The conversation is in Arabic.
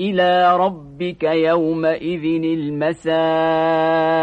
إلى ربك يومئذ المساق